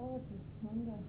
forward to Monday.